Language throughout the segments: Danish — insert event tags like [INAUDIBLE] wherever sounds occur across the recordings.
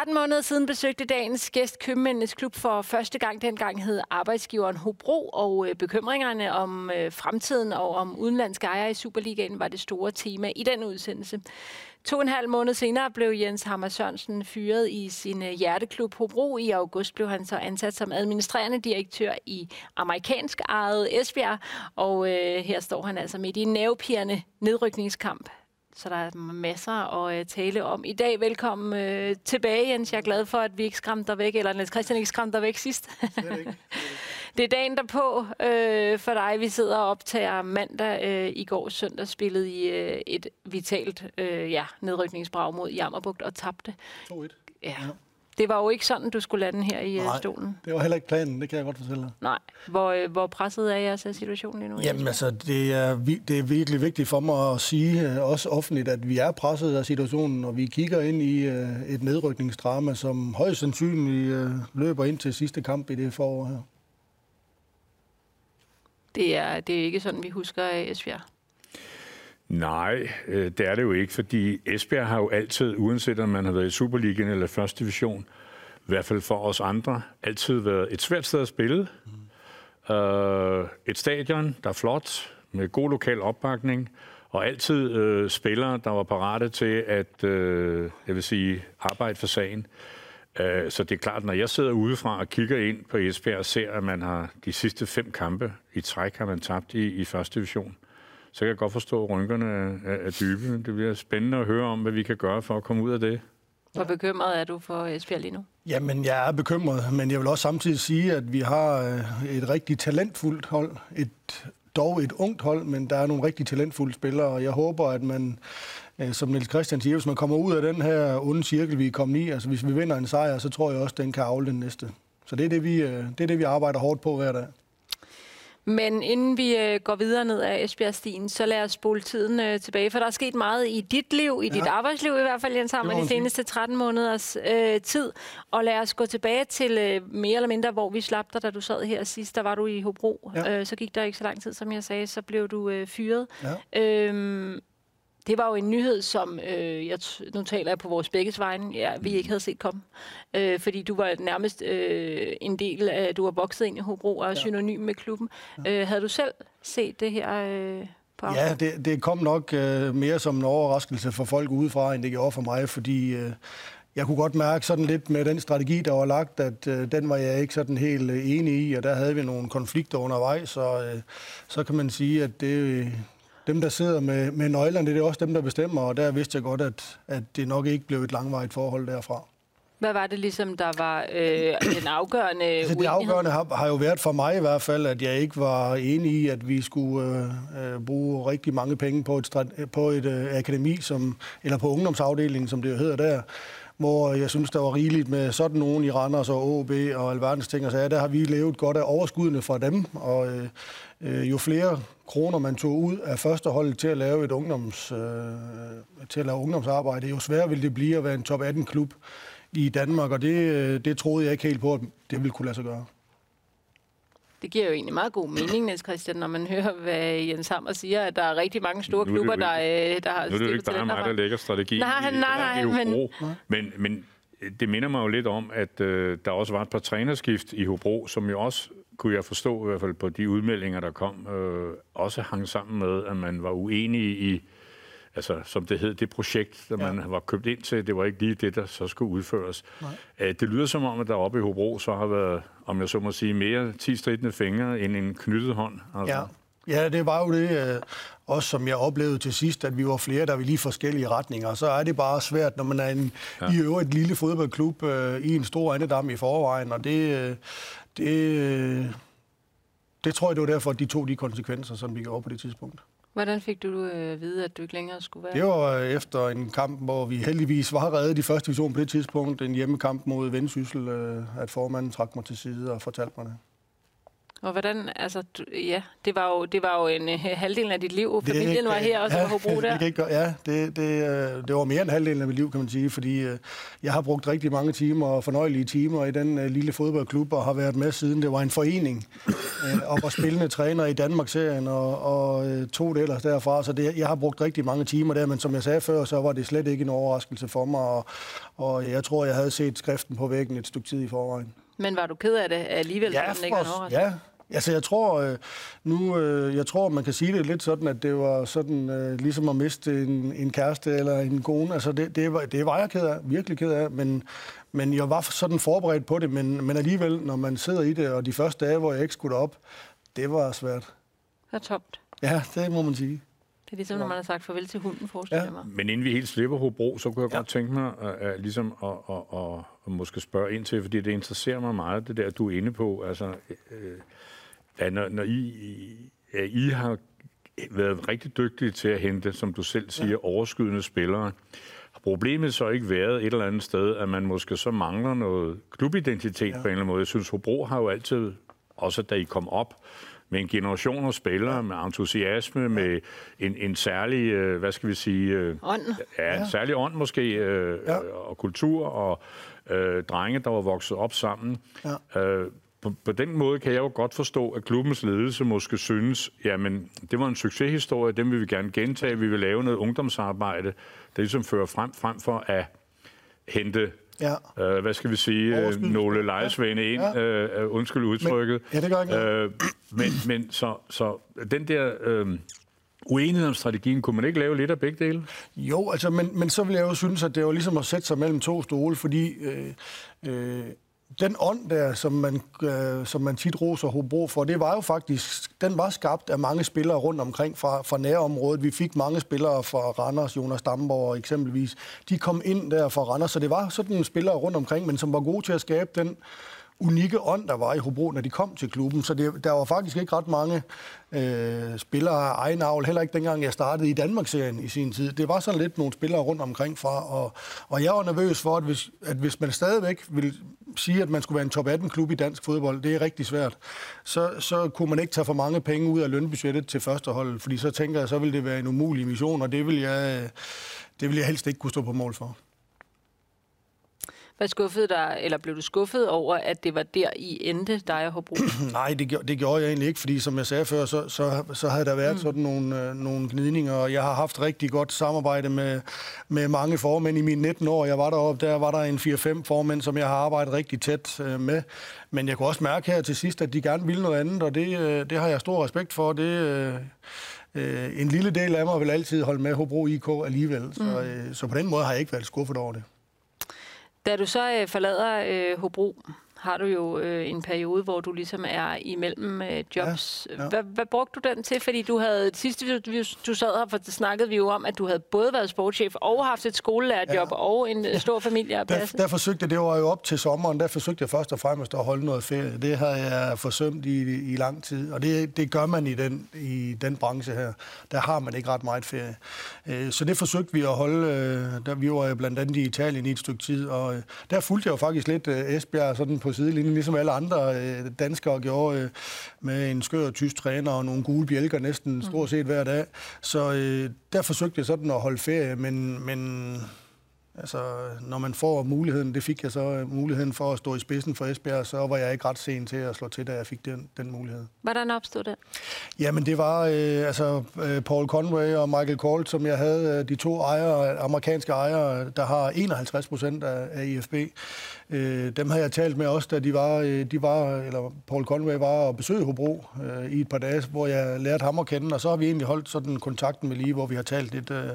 13 måneder siden besøgte dagens gæst Købmændenes Klub for første gang. Dengang hed arbejdsgiveren Hobro, og øh, bekymringerne om øh, fremtiden og om udenlandske ejere i Superligaen var det store tema i den udsendelse. To og en halv måned senere blev Jens Hammer Sørensen fyret i sin øh, hjerteklub Hobro. I august blev han så ansat som administrerende direktør i amerikansk ejet Esbjerg. Og øh, her står han altså midt i en nervepirrende nedrykningskamp så der er masser at øh, tale om. I dag velkommen øh, tilbage, Jens. Jeg er glad for, at vi ikke skræmte dig væk, eller Niels Christian ikke skræmte dig væk sidst. [LAUGHS] det er dagen derpå øh, for dig. Vi sidder og optager mandag øh, i går søndag spillet i øh, et vitalt øh, ja, nedrykningsbrag mod Jammerbugt og tabte. 2-1. Ja. Det var jo ikke sådan, du skulle lande her i øh, Nej, stolen. det var heller ikke planen, det kan jeg godt fortælle dig. Nej. Hvor, øh, hvor presset er jeres situation lige nu? Jamen altså, det er, det er virkelig vigtigt for mig at sige, øh, også offentligt, at vi er presset af situationen, og vi kigger ind i et nedrykningsdrama, som højst sandsynligt løber ind til sidste kamp i det forår her. Det er, det er ikke sådan, vi husker Esbjerg. Nej, øh, det er det jo ikke, fordi Esbjerg har jo altid, uanset om man har været i Superligaen eller første division, i hvert fald for os andre, altid været et svært sted at spille. Mm. Uh, et stadion, der er flot, med god lokal opbakning, og altid uh, spillere, der var parate til at, uh, jeg vil sige, arbejde for sagen. Uh, så det er klart, når jeg sidder udefra og kigger ind på Esbjerg og ser, at man har de sidste fem kampe i træk, har man tabt i, i første division, så kan jeg godt forstå, at rynkerne er, er dybe. Det bliver spændende at høre om, hvad vi kan gøre for at komme ud af det. Hvor bekymret er du for Esbjerg lige nu? Jamen, jeg er bekymret, men jeg vil også samtidig sige, at vi har øh, et rigtig talentfuldt hold. Et, dog et ungt hold, men der er nogle rigtig talentfulde spillere, og jeg håber, at man, øh, som Niels Christian siger, hvis man kommer ud af den her onde cirkel, vi er kommet i, altså hvis vi vinder en sejr, så tror jeg også, at den kan afle den næste. Så det er det, vi, det er det, vi arbejder hårdt på hver dag. Men inden vi øh, går videre ned ad Esbjergstien, så lad os spole tiden øh, tilbage, for der er sket meget i dit liv, i ja. dit arbejdsliv i hvert fald, Jens Hammer, de seneste 13 måneders øh, tid. Og lad os gå tilbage til øh, mere eller mindre, hvor vi slap dig, da du sad her sidst. Der var du i Hobro. Ja. Øh, så gik der ikke så lang tid, som jeg sagde, så blev du øh, fyret. Ja. Øhm, det var jo en nyhed, som øh, jeg nu taler jeg på vores begges vegne, ja, vi ikke havde set komme. Øh, fordi du var nærmest øh, en del af, du var vokset ind i Hobro og er ja. synonym med klubben. Ja. Øh, havde du selv set det her øh, på Ja, det, det kom nok øh, mere som en overraskelse for folk udefra, end det gjorde for mig, fordi øh, jeg kunne godt mærke sådan lidt med den strategi, der var lagt, at øh, den var jeg ikke sådan helt øh, enig i, og der havde vi nogle konflikter undervejs, så, øh, så kan man sige, at det, dem, der sidder med, med nøglerne, det er også dem, der bestemmer, og der vidste jeg godt, at, at det nok ikke blev et langvarigt forhold derfra. Hvad var det ligesom, der var øh, den afgørende altså, Det afgørende har, har jo været for mig i hvert fald, at jeg ikke var enig i, at vi skulle øh, øh bruge rigtig mange penge på et, på et øh, akademi, som, eller på ungdomsafdelingen, som det jo hedder der, hvor jeg synes, der var rigeligt med sådan nogen i Randers og OB og alverdens ting og sager. Der har vi levet godt af overskuddene fra dem, og øh, øh, jo flere kroner man tog ud af første hold til at lave et ungdoms, øh, til at lave ungdomsarbejde, jo sværere ville det blive at være en top 18 klub i Danmark, og det, øh, det troede jeg ikke helt på, at det ville kunne lade sig gøre. Det giver jo egentlig meget god mening, Niels Christian, når man hører, hvad Jens Hammer siger, at der er rigtig mange store klubber, der, øh, der har... Nu er det jo ikke bare mig, der lægger strategi. Nej, nej, nej, men... men... Men det minder mig jo lidt om, at øh, der også var et par trænerskift i Hobro, som jo også, kunne jeg forstå i hvert fald på de udmeldinger, der kom, øh, også hang sammen med, at man var uenig i altså, som det hed, det projekt, der ja. man var købt ind til, det var ikke lige det, der så skulle udføres. Nej. Det lyder som om, at der oppe i Hobro så har været, om jeg så må sige, mere 10 stridende fingre end en knyttet hånd. Altså. Ja. Ja, det var jo det, øh, også som jeg oplevede til sidst, at vi var flere, der var lige forskellige retninger. Så er det bare svært, når man er en, ja. i øvrigt lille fodboldklub øh, i en stor andedam i forvejen, og det, øh, det, øh, det tror jeg, det var derfor, at de tog de konsekvenser, som vi gjorde på det tidspunkt. Hvordan fik du øh, at vide, at du ikke længere skulle være? Det var efter en kamp, hvor vi heldigvis var reddet i første division på det tidspunkt. En hjemmekamp mod Vendsyssel, øh, at formanden trak mig til side og fortalte mig det. Og hvordan, altså, du, ja, det var jo, det var jo en uh, halvdel af dit liv. Familien var her, og så ja, var Hobro [LAUGHS] der. Det, ikke, ja, det, det, øh, det var mere end halvdelen af mit liv, kan man sige, fordi uh, jeg har brugt rigtig mange timer og fornøjelige timer i den uh, lille fodboldklub, og har været med siden det var en forening, [LAUGHS] uh, og var spillende træner i Danmarksserien, og, og uh, tog det ellers derfra, så det, jeg har brugt rigtig mange timer der, men som jeg sagde før, så var det slet ikke en overraskelse for mig, og, og jeg tror, jeg havde set skriften på væggen et stykke tid i forvejen. Men var du ked af det alligevel? Ja, ikke for, ja. Altså, jeg tror, øh, nu, øh, jeg tror, man kan sige det lidt sådan, at det var sådan, øh, ligesom at miste en, en kæreste eller en kone. Altså, det, det, var, det var jeg ked af, virkelig ked af, men, men jeg var sådan forberedt på det, men, men alligevel, når man sidder i det, og de første dage, hvor jeg ikke skulle op, det var svært. Det er tomt. Ja, det må man sige. Det er ligesom, når man har sagt farvel til hunden, forestiller Ja. mig. Men inden vi helt slipper Hobro, så kunne jeg ja. godt tænke mig at, at, ligesom at, at, at, at måske spørge ind til, fordi det interesserer mig meget, det der, du er inde på. Altså, øh, at når, når I, at I har været rigtig dygtige til at hente, som du selv siger, ja. overskydende spillere, har problemet så ikke været et eller andet sted, at man måske så mangler noget klubidentitet ja. på en eller anden måde? Jeg synes, Hobro har jo altid, også da I kom op, med en generation af spillere, ja. med entusiasme, ja. med en, en særlig, øh, hvad skal vi sige... Øh, Ånd. Ja, en særlig ånd måske, øh, ja. og kultur, og øh, drenge, der var vokset op sammen. Ja. Øh, på, på den måde kan jeg jo godt forstå, at klubbens ledelse måske synes, jamen, det var en succeshistorie, den vil vi gerne gentage, vi vil lave noget ungdomsarbejde, der ligesom fører frem, frem for at hente Ja. Øh, hvad skal vi sige, øh, nogle lejesvane ind, ja. øh, undskyld udtrykket. Men, ja, det gør ikke øh, men, men så, så den der øh, uenighed om strategien, kunne man ikke lave lidt af begge dele? Jo, altså, men, men så vil jeg jo synes, at det var ligesom at sætte sig mellem to stole, fordi øh, øh, den ånd der, som man, øh, som man tit roser Hobro for, det var jo faktisk, den var skabt af mange spillere rundt omkring fra, fra nærområdet. Vi fik mange spillere fra Randers, Jonas Damborg eksempelvis. De kom ind der fra Randers, så det var sådan nogle spillere rundt omkring, men som var gode til at skabe den unikke ånd, der var i Hobro, når de kom til klubben. Så det, der var faktisk ikke ret mange øh, spillere af egen avl, heller ikke dengang jeg startede i Danmarksserien i sin tid. Det var sådan lidt nogle spillere rundt omkring fra, og, og jeg var nervøs for, at hvis, at hvis man stadigvæk ville sige, at man skulle være en top 18-klub i dansk fodbold, det er rigtig svært, så, så kunne man ikke tage for mange penge ud af lønbudgettet til førsteholdet, fordi så tænker jeg, så ville det være en umulig mission, og det vil jeg, øh, det vil jeg helst ikke kunne stå på mål for. Hvad skuffede dig, eller blev du skuffet over, at det var der, I endte, dig og Hobro? [CLEARS THROAT] Nej, det, gjorde, det gjorde jeg egentlig ikke, fordi som jeg sagde før, så, så, så havde der været mm. sådan nogle, øh, nogle gnidninger, og jeg har haft rigtig godt samarbejde med, med mange formænd i mine 19 år. Jeg var deroppe, der var der en 4-5 formænd, som jeg har arbejdet rigtig tæt øh, med. Men jeg kunne også mærke her til sidst, at de gerne ville noget andet, og det, øh, det har jeg stor respekt for. Det, øh, øh, en lille del af mig vil altid holde med Hobro IK alligevel, mm. så, øh, så på den måde har jeg ikke været skuffet over det. Da du så øh, forlader øh, Hobro, har du jo øh, en periode, hvor du ligesom er imellem øh, jobs. Ja, ja. Hvad, hvad brugte du den til? Fordi du havde, sidst du, du sad her, for snakkede vi jo om, at du havde både været sportschef og haft et skolelærerjob ja. og en stor familie at passe. Der, der forsøgte det var jo op til sommeren, der forsøgte jeg først og fremmest at holde noget ferie. Det har jeg forsømt i, i lang tid, og det, det gør man i den, i den branche her. Der har man ikke ret meget ferie. Øh, så det forsøgte vi at holde, øh, der vi var blandt andet i Italien i et stykke tid, og øh, der fulgte jeg jo faktisk lidt Esbjerg sådan på sidelinjen, ligesom alle andre danskere gjorde, med en skør tysk træner og nogle gule bjælker næsten stort set hver dag. Så der forsøgte jeg sådan at holde ferie, men, men Altså, når man får muligheden, det fik jeg så muligheden for at stå i spidsen for Esbjerg, så var jeg ikke ret sen til at slå til, da jeg fik den, den mulighed. Hvordan opstod det? Jamen, det var øh, altså øh, Paul Conway og Michael Colt, som jeg havde, øh, de to ejere, amerikanske ejere, der har 51 procent af, af IFB. Øh, dem har jeg talt med også, da de var, øh, de var eller Paul Conway var og besøgte Hobro øh, i et par dage, hvor jeg lærte ham at kende, og så har vi egentlig holdt sådan kontakten med lige, hvor vi har talt lidt øh,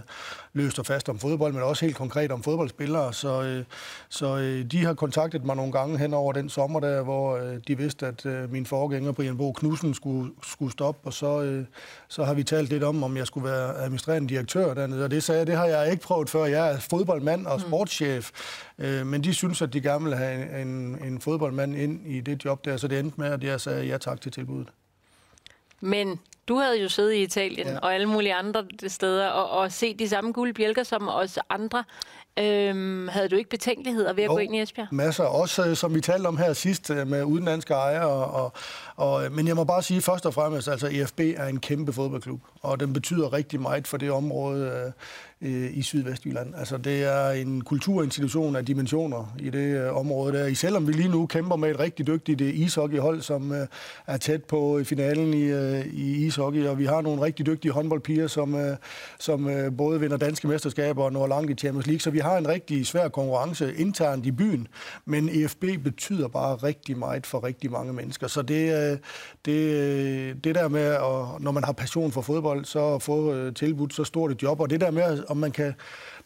løst og fast om fodbold, men også helt konkret om fodboldspillere. Så, øh, så øh, de har kontaktet mig nogle gange hen over den sommer der, hvor øh, de vidste, at øh, min forgænger Brian Bo Knudsen skulle, skulle stoppe, og så, øh, så har vi talt lidt om, om jeg skulle være administrerende direktør dernede, og det sagde jeg, det har jeg ikke prøvet før. Jeg er fodboldmand og sportschef, øh, men de synes, at de gerne vil have en, en fodboldmand ind i det job der, så det endte med, at jeg sagde ja tak til tilbuddet. Men Du havde jo siddet i Italien ja. og alle mulige andre steder og, og set de samme gule bjælker som os andre. Øhm, havde du ikke betænkeligheder ved at jo, gå ind i Esbjerg? masser. Også øh, som vi talte om her sidst øh, med udenlandske ejere. Og, og, men jeg må bare sige først og fremmest, altså EFB er en kæmpe fodboldklub, og den betyder rigtig meget for det område øh, i Sydvestjylland. Altså det er en kulturinstitution af dimensioner i det øh, område der. Selvom vi lige nu kæmper med et rigtig dygtigt øh, ishockeyhold, som øh, er tæt på finalen i, øh, i ishockey, og vi har nogle rigtig dygtige håndboldpiger, som, øh, som øh, både vinder danske mesterskaber og når langt i Champions League, så vi har en rigtig svær konkurrence internt i byen, men EFB betyder bare rigtig meget for rigtig mange mennesker. Så det, øh, det, øh, det der med, at når man har passion for fodbold, så få øh, tilbudt så stort et job, og det der med, om man kan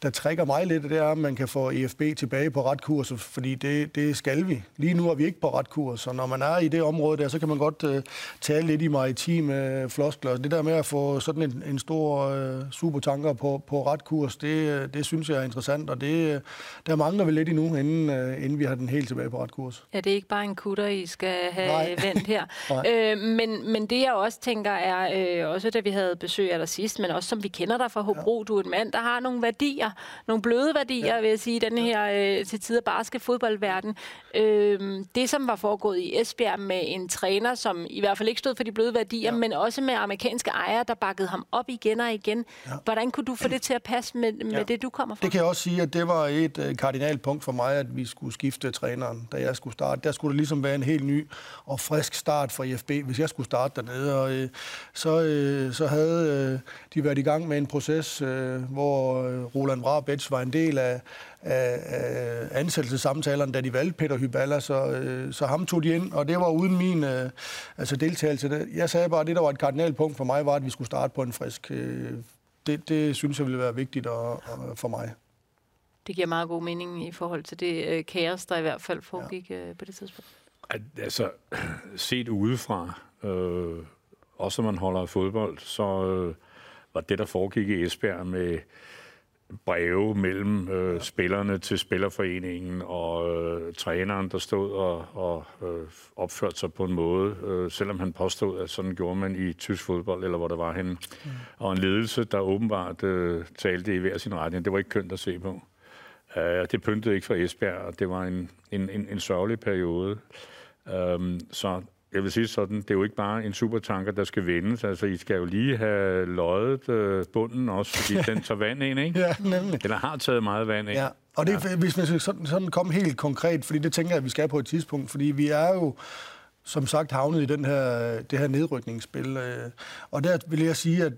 der trækker mig lidt, det er, at man kan få EFB tilbage på ret kurs, fordi det, det skal vi. Lige nu er vi ikke på ret kurs, så når man er i det område der, så kan man godt uh, tale lidt i maritime uh, floskler. Det der med at få sådan en, en stor uh, supertanker på, på ret kurs, det, det synes jeg er interessant, og det, der mangler vi lidt endnu, inden, uh, inden vi har den helt tilbage på ret kurs. Ja, det er ikke bare en kutter, I skal have Nej. [LAUGHS] vendt her. [LAUGHS] øh, men, men det jeg også tænker er, øh, også da vi havde besøg af dig sidst, men også som vi kender dig fra Hobro, ja. du er en mand, der har nogle værdier, nogle bløde værdier, ja. vil jeg sige, i den her øh, til tider barske fodboldverden. Øh, det, som var foregået i Esbjerg med en træner, som i hvert fald ikke stod for de bløde værdier, ja. men også med amerikanske ejere, der bakkede ham op igen og igen. Ja. Hvordan kunne du få det til at passe med, med ja. det, du kommer fra? Det kan jeg også sige, at det var et øh, kardinalt punkt for mig, at vi skulle skifte træneren, da jeg skulle starte. Der skulle det ligesom være en helt ny og frisk start for IFB, hvis jeg skulle starte dernede. Og, øh, så, øh, så havde øh, de været i gang med en proces, øh, hvor øh, Roland Vrab Betts var en del af, af, af ansættelsessamtalerne, da de valgte Peter Hyballa, så, øh, så ham tog de ind, og det var uden min øh, altså deltagelse. Jeg sagde bare, at det, der var et kardinalpunkt for mig, var, at vi skulle starte på en frisk. Øh, det, det synes jeg ville være vigtigt og, og for mig. Det giver meget god mening i forhold til det øh, kaos, der i hvert fald foregik ja. øh, på det tidspunkt. Altså, [CLEARS THROAT] set udefra, øh, også når man holder af fodbold, så øh, var det, der foregik i Esbjerg med breve mellem øh, spillerne til Spillerforeningen og øh, træneren, der stod og, og øh, opførte sig på en måde, øh, selvom han påstod, at sådan gjorde man i tysk fodbold, eller hvor der var henne. Mm. Og en ledelse, der åbenbart øh, talte i hver sin retning. Det var ikke kønt at se på. Uh, det pyntede ikke for Esbjerg, og det var en, en, en, en sørgelig periode. Um, så jeg vil sige sådan, det er jo ikke bare en supertanker, der skal vendes. Altså, I skal jo lige have løjet øh, bunden også, fordi [LAUGHS] den tager vand ind, ikke? Ja, nemlig. Den har taget meget vand ind. Ja, og det, ja. hvis man skal sådan, sådan komme helt konkret, fordi det tænker jeg, at vi skal på et tidspunkt, fordi vi er jo som sagt havnet i den her, det her nedrykningsspil. Øh, og der vil jeg sige, at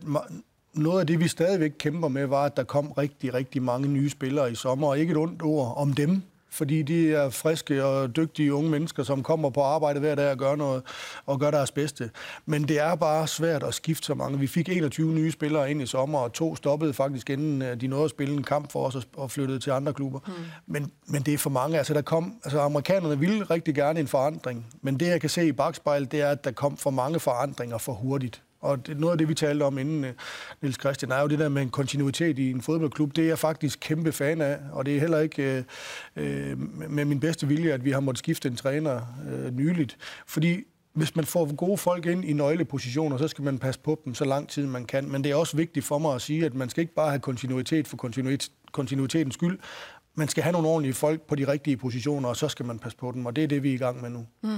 noget af det, vi stadigvæk kæmper med, var, at der kom rigtig, rigtig mange nye spillere i sommer, og ikke et ondt ord om dem fordi de er friske og dygtige unge mennesker, som kommer på arbejde hver dag og gør, noget, og gør deres bedste. Men det er bare svært at skifte så mange. Vi fik 21 nye spillere ind i sommer, og to stoppede faktisk, inden øh, de nåede at spille en kamp for os og flyttede til andre klubber. Mm. Men, men det er for mange. Altså, der kom, altså, amerikanerne ville rigtig gerne en forandring, men det, jeg kan se i bagspejl, det er, at der kom for mange forandringer for hurtigt. Og det, noget af det, vi talte om inden, øh, Nils Christian, er jo det der med en kontinuitet i en fodboldklub. Det er jeg faktisk kæmpe fan af, og det er heller ikke øh, øh, med min bedste vilje, at vi har måttet skifte en træner øh, nyligt. Fordi hvis man får gode folk ind i nøglepositioner, så skal man passe på dem så lang tid man kan. Men det er også vigtigt for mig at sige, at man skal ikke bare have kontinuitet for kontinuit, kontinuitetens skyld. Man skal have nogle ordentlige folk på de rigtige positioner, og så skal man passe på dem, og det er det, vi er i gang med nu. Mm.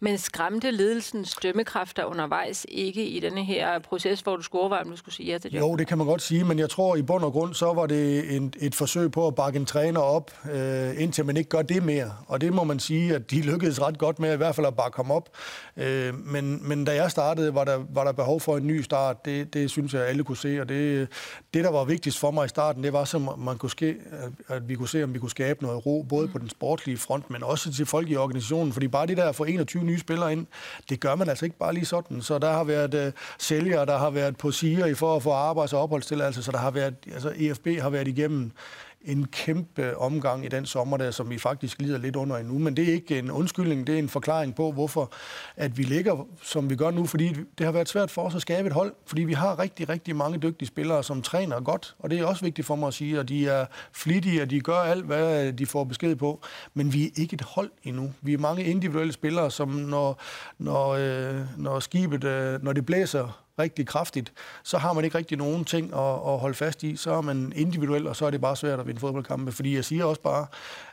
Men skræmte ledelsens dømmekraft undervejs ikke i denne her proces, hvor du skulle overveje, om du skulle sige ja til det? Jo, det kan man godt sige, men jeg tror i bund og grund, så var det en, et forsøg på at bakke en træner op, øh, indtil man ikke gør det mere. Og det må man sige, at de lykkedes ret godt med i hvert fald at bakke ham op. Øh, men, men da jeg startede, var der, var der behov for en ny start. Det, det synes jeg, alle kunne se. Og det, det, der var vigtigst for mig i starten, det var, så man kunne ske, at vi kunne se, om vi kunne skabe noget ro, både på den sportlige front, men også til folk i organisationen. Fordi bare det der for 21 nye spillere ind. Det gør man altså ikke bare lige sådan. Så der har været øh, sælgere, der har været på siger i for at få arbejds- og opholdstilladelse, så der har været, altså EFB har været igennem en kæmpe omgang i den sommer der, som vi faktisk lider lidt under endnu. Men det er ikke en undskyldning, det er en forklaring på, hvorfor at vi ligger, som vi gør nu, fordi det har været svært for os at skabe et hold, fordi vi har rigtig, rigtig mange dygtige spillere, som træner godt, og det er også vigtigt for mig at sige, at de er flittige, og de gør alt, hvad de får besked på, men vi er ikke et hold endnu. Vi er mange individuelle spillere, som når, når, øh, når skibet, øh, når det blæser rigtig kraftigt, så har man ikke rigtig nogen ting at, at holde fast i. Så er man individuel, og så er det bare svært at vinde fodboldkampe. Fordi jeg siger også bare,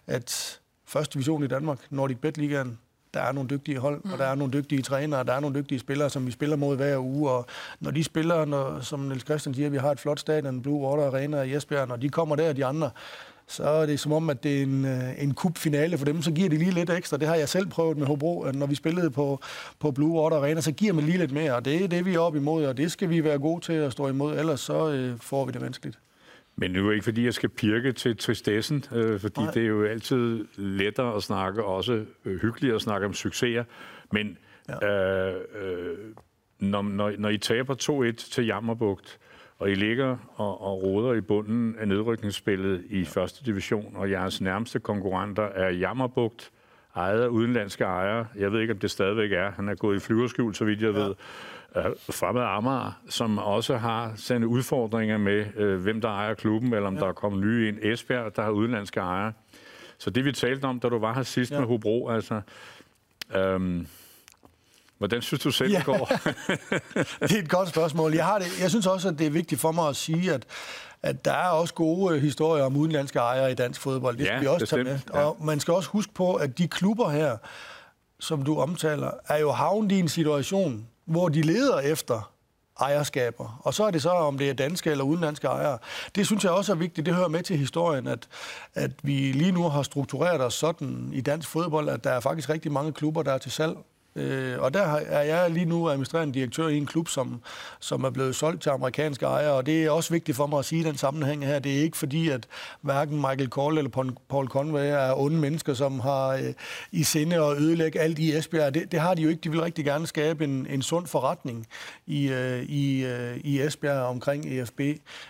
at første division i Danmark, Nordic Bet Ligaen, der er nogle dygtige hold, mm. og der er nogle dygtige trænere, og der er nogle dygtige spillere, som vi spiller mod hver uge, og når de spiller, når, som Niels Christian siger, vi har et flot stadion, Blue Water Arena i Esbjerg, når de kommer der, de andre, så er det som om, at det er en, øh, en kubfinale for dem, så giver det lige lidt ekstra. Det har jeg selv prøvet med Hobro, når vi spillede på, på Blue Water Arena, så giver man lige lidt mere, og det er det, vi er op imod, og det skal vi være gode til at stå imod, ellers så øh, får vi det vanskeligt. Men nu er det ikke, fordi jeg skal pirke til tristessen, øh, fordi Nej. det er jo altid lettere at snakke, også øh, hyggeligt at snakke om succeser. Men ja. øh, øh, når, når, når I taber 2-1 til Jammerbugt, og I ligger og, og roder i bunden af nedrykningsspillet i ja. første division, og jeres nærmeste konkurrenter er Jammerbugt, ejet af udenlandske ejere. Jeg ved ikke, om det stadigvæk er. Han er gået i flyverskjul, så vidt jeg ja. ved øh, fremad Amager, som også har sine udfordringer med, øh, hvem der ejer klubben, eller om ja. der er kommet nye ind. Esbjerg, der har udenlandske ejere. Så det vi talte om, da du var her sidst ja. med Hobro, altså... Øhm, Hvordan synes du selv, ja. det går? [LAUGHS] det er et godt spørgsmål. Jeg, har det, jeg synes også, at det er vigtigt for mig at sige, at, at der er også gode historier om udenlandske ejere i dansk fodbold. Det skal ja, vi også tage med. Ja. Og man skal også huske på, at de klubber her, som du omtaler, er jo havnet i en situation, hvor de leder efter ejerskaber. Og så er det så, om det er danske eller udenlandske ejere. Det synes jeg også er vigtigt. Det hører med til historien, at, at vi lige nu har struktureret os sådan i dansk fodbold, at der er faktisk rigtig mange klubber, der er til salg. Øh, og der er jeg lige nu administrerende direktør i en klub, som, som er blevet solgt til amerikanske ejere, og det er også vigtigt for mig at sige i den sammenhæng her. Det er ikke fordi, at hverken Michael Kohl eller Paul Conway er onde mennesker, som har øh, i sinde at ødelægge alt i Esbjerg. Det, det har de jo ikke. De vil rigtig gerne skabe en, en sund forretning i, øh, i, øh, i Esbjerg omkring EFB.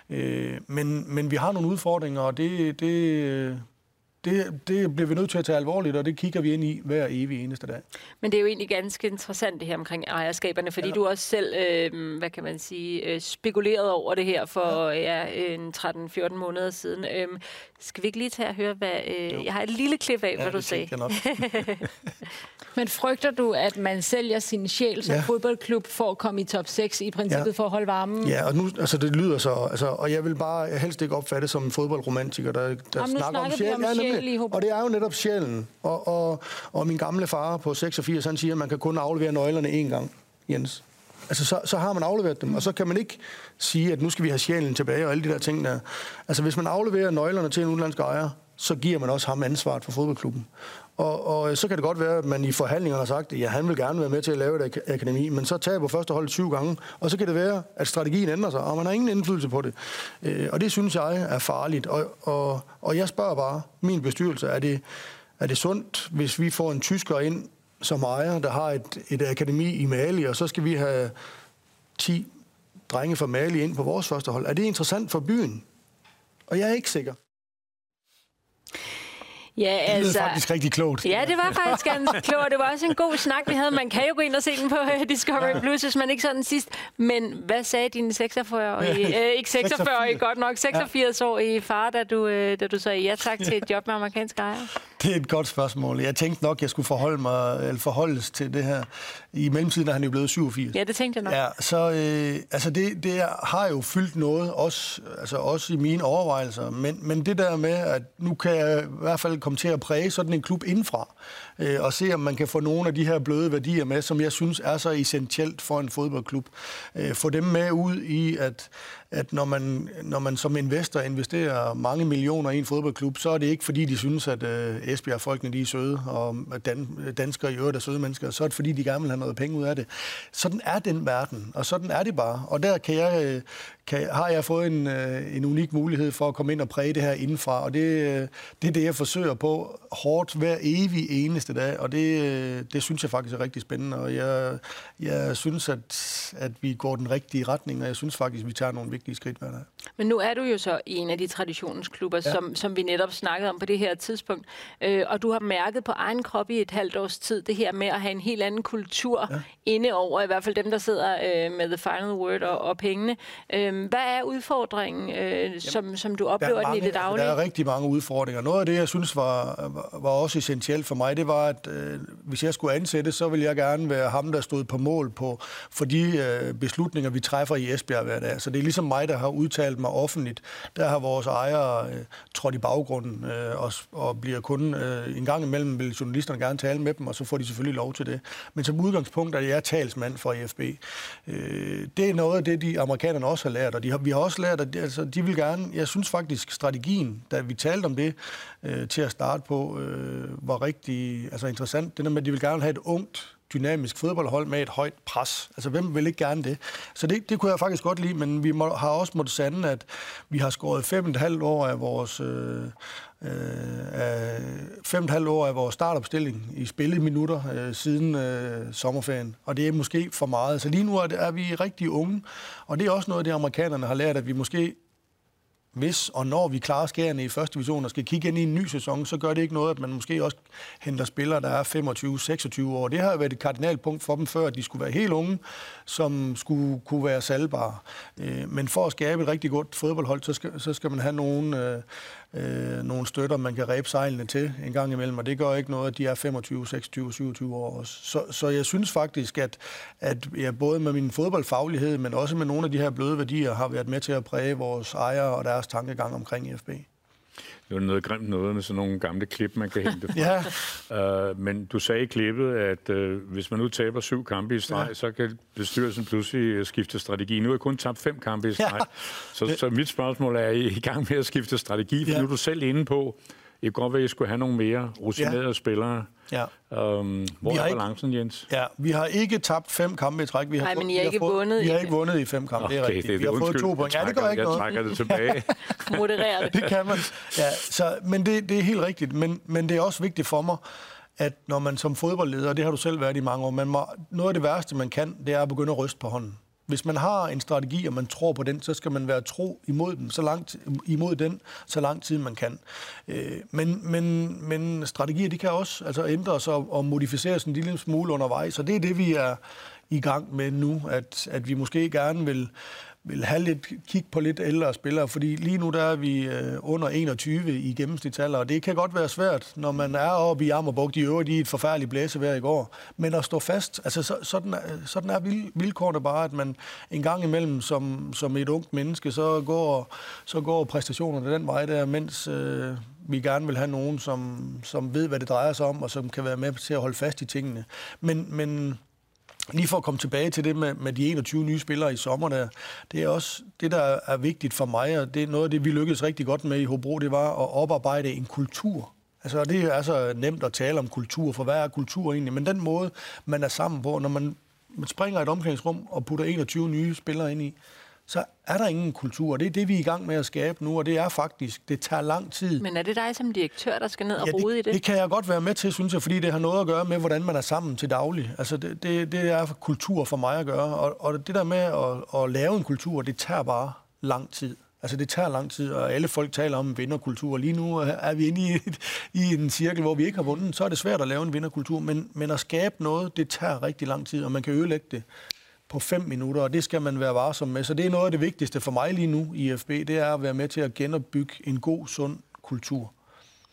Øh, men, men vi har nogle udfordringer, og det, det, det, det bliver vi nødt til at tage alvorligt, og det kigger vi ind i hver evig eneste dag. Men det er jo egentlig ganske interessant det her omkring ejerskaberne, fordi ja. du også selv, øh, hvad kan man sige, øh, spekuleret over det her for ja. Ja, en 13-14 måneder siden. Øh, skal vi ikke lige tage og høre, hvad... Øh, jeg har et lille klip af, ja, hvad du sagde. Jeg. [LAUGHS] Men frygter du, at man sælger sin sjæl som ja. fodboldklub for at komme i top 6 i princippet ja. for at holde varmen? Ja, og nu, altså det lyder så... Altså, og jeg vil bare helst ikke opfatte som en fodboldromantiker, der, der Jamen, snakker om sjæl. Om ja, sjæl og det er jo netop sjælen. Og, og, og min gamle far på 86, han siger, at man kan kun aflevere nøglerne én gang, Jens. Altså, så, så har man afleveret dem, og så kan man ikke sige, at nu skal vi have sjælen tilbage og alle de der ting der. Altså, hvis man afleverer nøglerne til en udenlandsk ejer, så giver man også ham ansvaret for fodboldklubben. Og, og øh, så kan det godt være, at man i forhandlingerne har sagt, at ja, han vil gerne være med til at lave et akademi, men så tager første hold 20 gange, og så kan det være, at strategien ændrer sig, og man har ingen indflydelse på det. Øh, og det synes jeg er farligt. Og, og, og jeg spørger bare min bestyrelse, er det, er det sundt, hvis vi får en tysker ind som ejer, der har et, et akademi i Mali, og så skal vi have 10 drenge fra Mali ind på vores første hold. Er det interessant for byen? Og jeg er ikke sikker. Ja, altså, det faktisk rigtig klogt. Ja, det var faktisk ganske [LAUGHS] klogt. Det var også en god snak, vi havde. Man kan jo gå ind og se den på uh, Discovery ja. Plus, hvis man ikke så den sidst. Men hvad sagde din 46-årige, uh, ikke 46-årige, godt nok 86-årige far, da du, uh, da du sagde ja tak til et job med amerikansk ejer? Det er et godt spørgsmål. Jeg tænkte nok, jeg skulle forholde mig, eller forholdes til det her. I mellemtiden er han jo blevet 87. Ja, det tænkte jeg nok. Ja, så øh, altså det, det har jo fyldt noget, også, altså også i mine overvejelser. Men, men det der med, at nu kan jeg i hvert fald komme til at præge sådan en klub indfra, øh, og se, om man kan få nogle af de her bløde værdier med, som jeg synes er så essentielt for en fodboldklub. Øh, få dem med ud i, at, at når man, når man som investor investerer mange millioner i en fodboldklub, så er det ikke fordi, de synes, at øh, Esbjerg-folkene de er søde, og dan, danskere i øvrigt er søde mennesker, så er det fordi, de gerne vil have noget penge ud af det. Sådan er den verden, og sådan er det bare. Og der kan jeg, øh, kan, har jeg fået en, øh, en unik mulighed for at komme ind og præge det her indenfra, og det, øh, det er det, jeg forsøger på hårdt hver evig eneste dag, og det, øh, det synes jeg faktisk er rigtig spændende, og jeg, jeg synes, at, at vi går den rigtige retning, og jeg synes faktisk, at vi tager nogle vigtige skridt hver dag. Men nu er du jo så i en af de traditionsklubber, ja. som, som vi netop snakkede om på det her tidspunkt. Øh, og du har mærket på egen krop i et halvt års tid det her med at have en helt anden kultur ja. inde over, i hvert fald dem, der sidder øh, med The Final Word og, og pengene. Øh, hvad er udfordringen, øh, Jamen, som, som du oplever mange, den i det daglige? Der er rigtig mange udfordringer. Noget af det, jeg synes var, var også essentielt for mig, det var, at øh, hvis jeg skulle ansætte, så ville jeg gerne være ham, der stod på mål på, for de øh, beslutninger, vi træffer i Esbjerg hver dag. Så det er ligesom mig, der har udtalt mig offentligt. Der har vores ejere øh, trådt i baggrunden øh, og, og bliver kun øh, en gang imellem vil journalisterne gerne tale med dem, og så får de selvfølgelig lov til det. Men som udgangspunkt er jeg talsmand for EFB. Øh, det er noget af det, de amerikanerne også har lært, og de har, vi har også lært, at altså, de vil gerne, jeg synes faktisk, strategien, da vi talte om det øh, til at starte på, øh, var rigtig altså interessant. Det der med, at de vil gerne have et ungt dynamisk fodboldhold med et højt pres. Altså, hvem vil ikke gerne det? Så det, det kunne jeg faktisk godt lide, men vi må, har også måttet sande, at vi har skåret fem og halvt år af vores... Øh, øh, fem og halvt år af vores startopstilling i spilleminutter øh, siden øh, sommerferien. Og det er måske for meget. Så lige nu er, det, er vi rigtig unge, og det er også noget det, amerikanerne har lært, at vi måske hvis og når vi klarer skærene i første division og skal kigge ind i en ny sæson, så gør det ikke noget, at man måske også henter spillere, der er 25-26 år. Det har været et kardinalpunkt for dem før, at de skulle være helt unge, som skulle kunne være salgbare. Øh, men for at skabe et rigtig godt fodboldhold, så skal, så skal man have nogle, øh, øh, nogle støtter, man kan ræbe sejlene til en gang imellem, og det gør ikke noget, at de er 25, 26, 27 år også. Så, så jeg synes faktisk, at, at jeg både med min fodboldfaglighed, men også med nogle af de her bløde værdier, har været med til at præge vores ejere og deres tankegang omkring FB. Det er noget grimt noget med sådan nogle gamle klip, man kan hente fra. [LAUGHS] ja. uh, men du sagde i klippet, at uh, hvis man nu taber syv kampe i streg, ja. så kan bestyrelsen pludselig skifte strategi. Nu har jeg kun tabt fem kampe i streg. Ja. Så, så mit spørgsmål er, er I i gang med at skifte strategi? For ja. nu er du selv inde på, kan godt være, at I skulle have nogle mere rutinerede ja. spillere. Ja. Um, hvor vi er balancen, ikke, Jens? Ja, vi har ikke tabt fem kampe i træk. Vi har Nej, men I har ikke fået, vundet Vi har ikke vundet i fem kampe, okay, det er rigtigt. Det, vi har fået to point. Ja, det gør ikke noget. Jeg trækker det tilbage. [LAUGHS] Moderere det. det kan man. Ja, så, men det, det er helt rigtigt. Men, men det er også vigtigt for mig, at når man som fodboldleder, det har du selv været i mange år, man må, noget af det værste, man kan, det er at begynde at ryste på hånden. Hvis man har en strategi, og man tror på den, så skal man være tro imod, den, så langt, imod den, så lang tid man kan. Øh, men, men, men strategier, de kan også altså ændres og, og modificeres en lille smule undervejs, og det er det, vi er i gang med nu, at, at vi måske gerne vil vil have lidt kig på lidt ældre spillere, fordi lige nu der er vi øh, under 21 i gennemsnitsalder, og det kan godt være svært, når man er oppe i Ammerbuk, de øvrigt i et forfærdeligt blæsevejr i går, men at stå fast, altså så, sådan, er, sådan er vilkårene bare, at man en gang imellem som, som et ungt menneske, så går, så går præstationerne den vej der, mens øh, vi gerne vil have nogen, som, som ved, hvad det drejer sig om, og som kan være med til at holde fast i tingene. Men, men Lige for at komme tilbage til det med, med de 21 nye spillere i sommer, der, det er også det, der er vigtigt for mig, og det er noget af det, vi lykkedes rigtig godt med i Hobro, det var at oparbejde en kultur. Altså, det er så nemt at tale om kultur, for hvad er kultur egentlig? Men den måde, man er sammen på, når man, man springer et omklædningsrum og putter 21 nye spillere ind i, så er der ingen kultur. Det er det, vi er i gang med at skabe nu, og det er faktisk, det tager lang tid. Men er det dig som direktør, der skal ned og ja, rode det, i det? det kan jeg godt være med til, synes jeg, fordi det har noget at gøre med, hvordan man er sammen til daglig. Altså, det, det, det er kultur for mig at gøre, og, og det der med at, at lave en kultur, det tager bare lang tid. Altså, det tager lang tid, og alle folk taler om vinderkultur. Lige nu er vi inde i, et, i en cirkel, hvor vi ikke har vundet. Så er det svært at lave en vinderkultur, men, men at skabe noget, det tager rigtig lang tid, og man kan ødelægge det på fem minutter, og det skal man være varsom med. Så det er noget af det vigtigste for mig lige nu i FB, det er at være med til at genopbygge en god, sund kultur.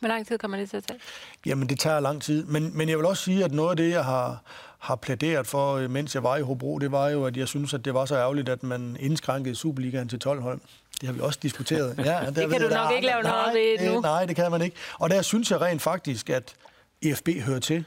Hvor lang tid kommer det til at tage? Jamen, det tager lang tid. Men, men jeg vil også sige, at noget af det, jeg har, har pladeret for, øh, mens jeg var i Hobro, det var jo, at jeg synes, at det var så ærgerligt, at man indskrænkede Superligaen til 12 hold. Det har vi også diskuteret. Ja, [LAUGHS] der, det kan du nok ikke lave noget ved nu. Nej, det kan man ikke. Og der synes jeg rent faktisk, at EFB hører til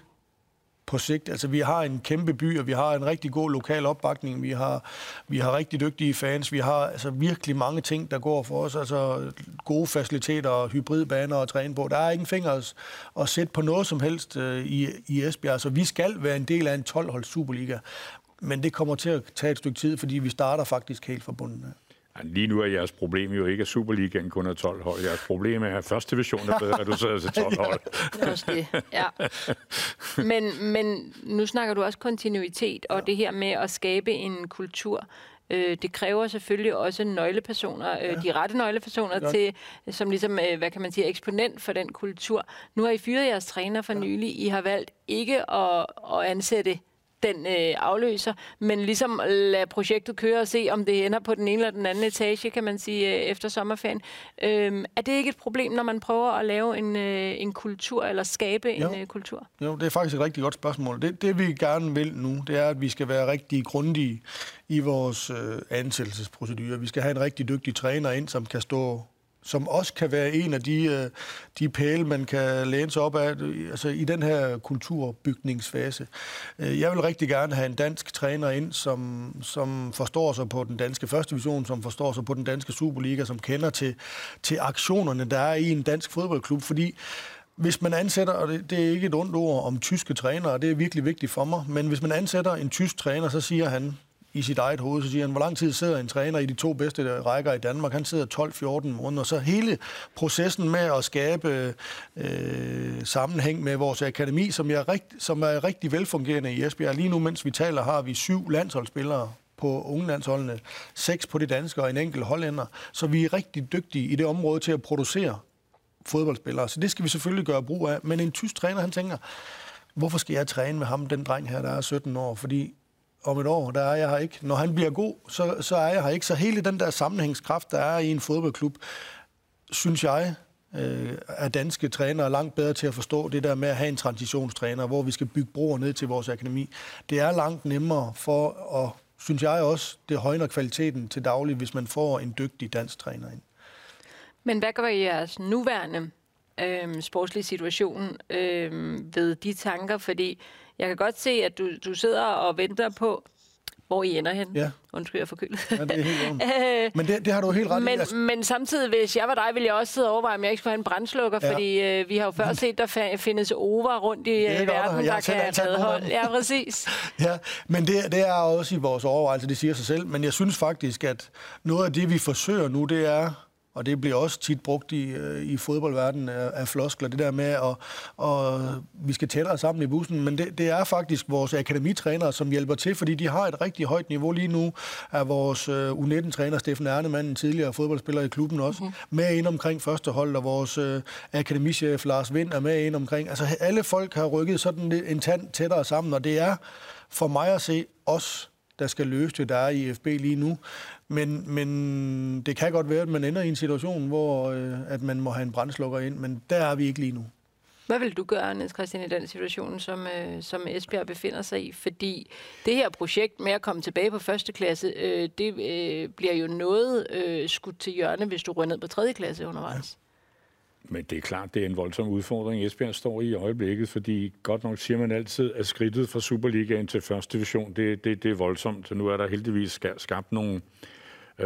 på sigt. Altså, vi har en kæmpe by, og vi har en rigtig god lokal opbakning. Vi har, vi har rigtig dygtige fans. Vi har altså, virkelig mange ting, der går for os. Altså, gode faciliteter og hybridbaner at træne på. Der er ingen fingre at, at sætte på noget som helst øh, i, i Esbjerg. Så vi skal være en del af en 12-hold Superliga. Men det kommer til at tage et stykke tid, fordi vi starter faktisk helt fra bunden Lige nu er jeres problem jo ikke, at Superligaen kun er 12 hold. Jeres problem er, at første division er blevet reduceret til 12 [LAUGHS] hold. det er også det, ja. Men, men nu snakker du også kontinuitet, og ja. det her med at skabe en kultur. Øh, det kræver selvfølgelig også nøglepersoner, øh, ja. de rette nøglepersoner, ja. til, som ligesom, øh, hvad kan man sige, eksponent for den kultur. Nu har I fyret jeres træner for ja. nylig. I har valgt ikke at, at ansætte den øh, afløser, men ligesom lade projektet køre og se, om det ender på den ene eller den anden etage, kan man sige, øh, efter sommerferien. Øhm, er det ikke et problem, når man prøver at lave en, øh, en kultur, eller skabe jo. en øh, kultur? Jo, det er faktisk et rigtig godt spørgsmål. Det, det vi gerne vil nu, det er, at vi skal være rigtig grundige i vores øh, ansættelsesprocedurer. Vi skal have en rigtig dygtig træner ind, som kan stå som også kan være en af de, øh, de pæle, man kan læne sig op af øh, altså i den her kulturbygningsfase. Øh, jeg vil rigtig gerne have en dansk træner ind, som, som forstår sig på den danske første division, som forstår sig på den danske Superliga, som kender til, til aktionerne, der er i en dansk fodboldklub, fordi hvis man ansætter, og det, det er ikke et ondt ord om tyske trænere, det er virkelig vigtigt for mig, men hvis man ansætter en tysk træner, så siger han, i sit eget hoved, så siger han, hvor lang tid sidder en træner i de to bedste øh, rækker i Danmark? Han sidder 12-14 måneder. Så hele processen med at skabe øh, sammenhæng med vores akademi, som er, rigt, som er rigtig velfungerende i Esbjerg. Lige nu, mens vi taler, har vi syv landsholdsspillere på ungelandsholdene, seks på de danske og en enkelt hollænder. Så vi er rigtig dygtige i det område til at producere fodboldspillere. Så det skal vi selvfølgelig gøre brug af. Men en tysk træner, han tænker, hvorfor skal jeg træne med ham, den dreng her, der er 17 år? Fordi om et år, der er jeg her ikke. Når han bliver god, så, så er jeg her ikke. Så hele den der sammenhængskraft, der er i en fodboldklub, synes jeg, øh, er danske trænere langt bedre til at forstå det der med at have en transitionstræner, hvor vi skal bygge broer ned til vores akademi. Det er langt nemmere for at, synes jeg også, det højner kvaliteten til daglig, hvis man får en dygtig dansk træner ind. Men hvad gør I jeres nuværende øh, sportslige situation øh, ved de tanker? Fordi jeg kan godt se, at du, du sidder og venter på, hvor I ender hen. Ja. Undskyld, jeg forkølet. Ja, det er helt [LAUGHS] øh, Men det, det har du helt ret men, i. Altså. Men samtidig, hvis jeg var dig, ville jeg også sidde og overveje, om jeg ikke skulle have en brændslukker, ja. fordi øh, vi har jo før set, der findes over rundt i øh, verden, der kan redde hold. Ja, præcis. [LAUGHS] ja, men det, det er også i vores overvejelse, det siger sig selv. Men jeg synes faktisk, at noget af det, vi forsøger nu, det er og det bliver også tit brugt i, øh, i fodboldverdenen af, af floskler, det der med, at og vi skal tættere sammen i bussen, men det, det er faktisk vores akademitrænere, som hjælper til, fordi de har et rigtig højt niveau lige nu, er vores uh, U19-træner Steffen Ernemann, en tidligere fodboldspiller i klubben også, mm-hmm. med ind omkring første hold, og vores uh, akademichef Lars Vind er med ind omkring. Altså alle folk har rykket sådan en tand tættere sammen, og det er for mig at se os, der skal løse det, der er i FB lige nu. Men, men det kan godt være, at man ender i en situation, hvor øh, at man må have en brændslukker ind, men der er vi ikke lige nu. Hvad vil du gøre, Niels Christian, i den situation, som, øh, som Esbjerg befinder sig i? Fordi det her projekt med at komme tilbage på første klasse, øh, det øh, bliver jo noget øh, skudt til hjørne, hvis du rører ned på tredje klasse undervejs. Ja. Men det er klart, det er en voldsom udfordring, Esbjerg står i i øjeblikket, fordi godt nok siger man altid, at skridtet fra Superligaen til første division, det, det, det er voldsomt. Så nu er der heldigvis skabt nogle, øh,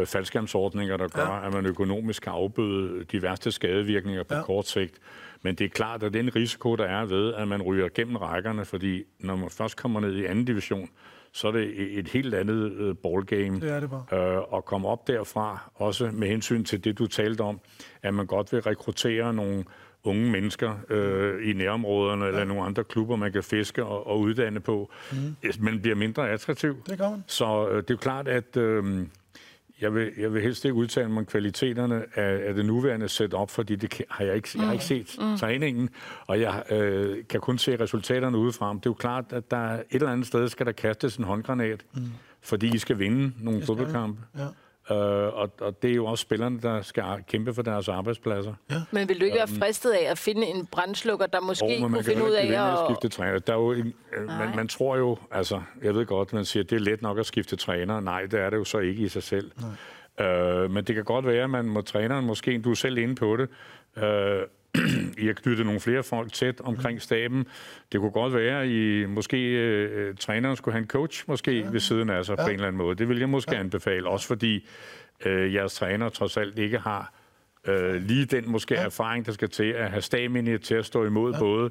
faldskærmsordninger, der gør, ja. at man økonomisk kan afbøde de værste skadevirkninger på ja. kort sigt. Men det er klart, at den risiko, der er ved, at man ryger gennem rækkerne, fordi når man først kommer ned i anden division, så er det et helt andet øh, ballgame. Det er det bare. Øh, og komme op derfra, også med hensyn til det, du talte om, at man godt vil rekruttere nogle unge mennesker øh, i nærområderne ja. eller nogle andre klubber, man kan fiske og, og uddanne på. Mm. Man bliver mindre attraktiv. Det gør man. Så øh, det er jo klart, at øh, jeg vil, jeg vil helst ikke udtale mig om kvaliteterne af, af det nuværende setup, fordi det har jeg ikke, jeg har ikke mm. set mm. træningen, og jeg øh, kan kun se resultaterne udefra. Det er jo klart, at der et eller andet sted skal der kastes en håndgranat, mm. fordi I skal vinde nogle fodboldkampe. Ja. Uh, og, og det er jo også spillerne, der skal kæmpe for deres arbejdspladser. Ja. Men vil du ikke være fristet af at finde en brændslukker, der måske oh, kunne finde ud af at... skifte træner. Der er jo en, øh, man, man tror jo, altså, jeg ved godt, man siger, at det er let nok at skifte træner. Nej, det er det jo så ikke i sig selv. Uh, men det kan godt være, at man må træneren, måske du er selv inde på det, uh, i at knytte nogle flere folk tæt omkring mm. staben. Det kunne godt være, at I måske øh, træneren skulle have en coach måske ja. ved siden af sig ja. på en eller anden måde. Det vil jeg måske ja. anbefale, også fordi øh, jeres træner trods alt ikke har øh, lige den måske ja. erfaring, der skal til at have stamina til at stå imod ja. både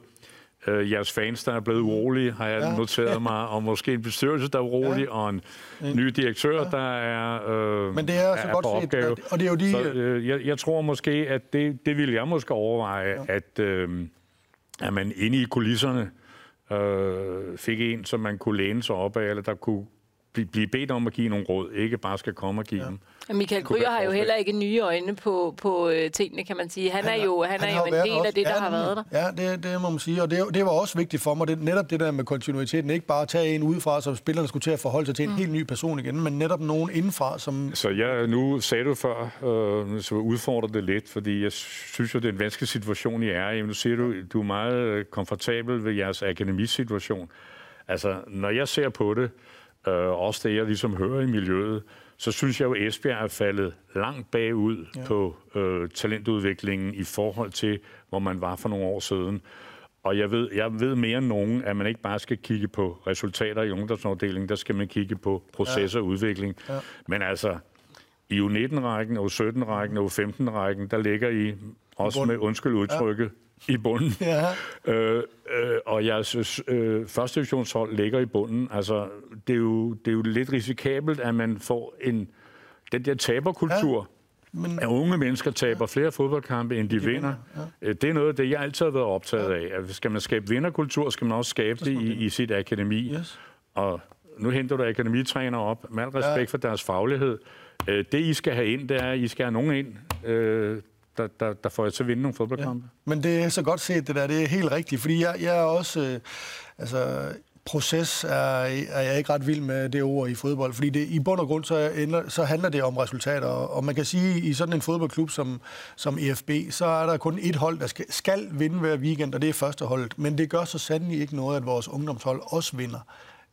øh, jeres fans, der er blevet urolige, har jeg ja. noteret mig, og måske en bestyrelse, der er urolig, ja. og en ny direktør, ja. der er, øh, Men det er, så er godt på set, opgave. Og det er jo de... Så, øh, jeg, jeg tror måske, at det, det vil jeg måske overveje, ja. at, øh, at man inde i kulisserne øh, fik en, som man kunne læne sig op af, eller der kunne blive bedt om at give nogle råd, ikke bare skal komme og give ja. dem. Michael Kryger har jo heller ikke nye øjne på, på øh, tingene, kan man sige. Han, han er jo, han, han er jo en del også, af det, der ja, har været der. Ja, det, det må man sige. Og det, det var også vigtigt for mig, det, netop det der med kontinuiteten. Ikke bare tage en udefra, så spillerne skulle til at forholde sig til en mm. helt ny person igen, men netop nogen indenfra, som... Så jeg, nu sagde du før, øh, så udfordrer det lidt, fordi jeg synes jo, det er en vanskelig situation, I er i. Nu siger du, du er meget komfortabel ved jeres akademisituation. Altså, når jeg ser på det, øh, også det, jeg ligesom hører i miljøet, så synes jeg jo, at Esbjerg er faldet langt bagud ja. på øh, talentudviklingen i forhold til, hvor man var for nogle år siden. Og jeg ved, jeg ved mere end nogen, at man ikke bare skal kigge på resultater i ungdomsafdelingen, der skal man kigge på proces og ja. udvikling. Ja. Men altså, i U19-rækken, U17-rækken og U15-rækken, der ligger I også med undskyld udtrykket, i bunden. Ja. Øh, øh, og jeres øh, første divisionshold ligger i bunden. Altså, det er, jo, det er jo lidt risikabelt, at man får en, den der taberkultur. Ja. Men... At unge mennesker taber ja. flere fodboldkampe, end de, de vinder. vinder. Ja. Øh, det er noget af det, jeg altid har været optaget ja. af. At skal man skabe vinderkultur, skal man også skabe det, i, i sit akademi. Yes. Og nu henter du akademitræner op, med al respekt ja. for deres faglighed. Øh, det, I skal have ind, det er, at I skal have nogen ind, der, der, der får jeg til at vinde nogle fodboldkampe. Ja. Men det er så godt set, det der. Det er helt rigtigt, fordi jeg, jeg er også... Øh, altså, proces er, er jeg ikke ret vild med det ord i fodbold, fordi det, i bund og grund så, ender, så handler det om resultater, og man kan sige, at i sådan en fodboldklub som, som EFB, så er der kun et hold, der skal, skal vinde hver weekend, og det er første holdet, men det gør så sandelig ikke noget, at vores ungdomshold også vinder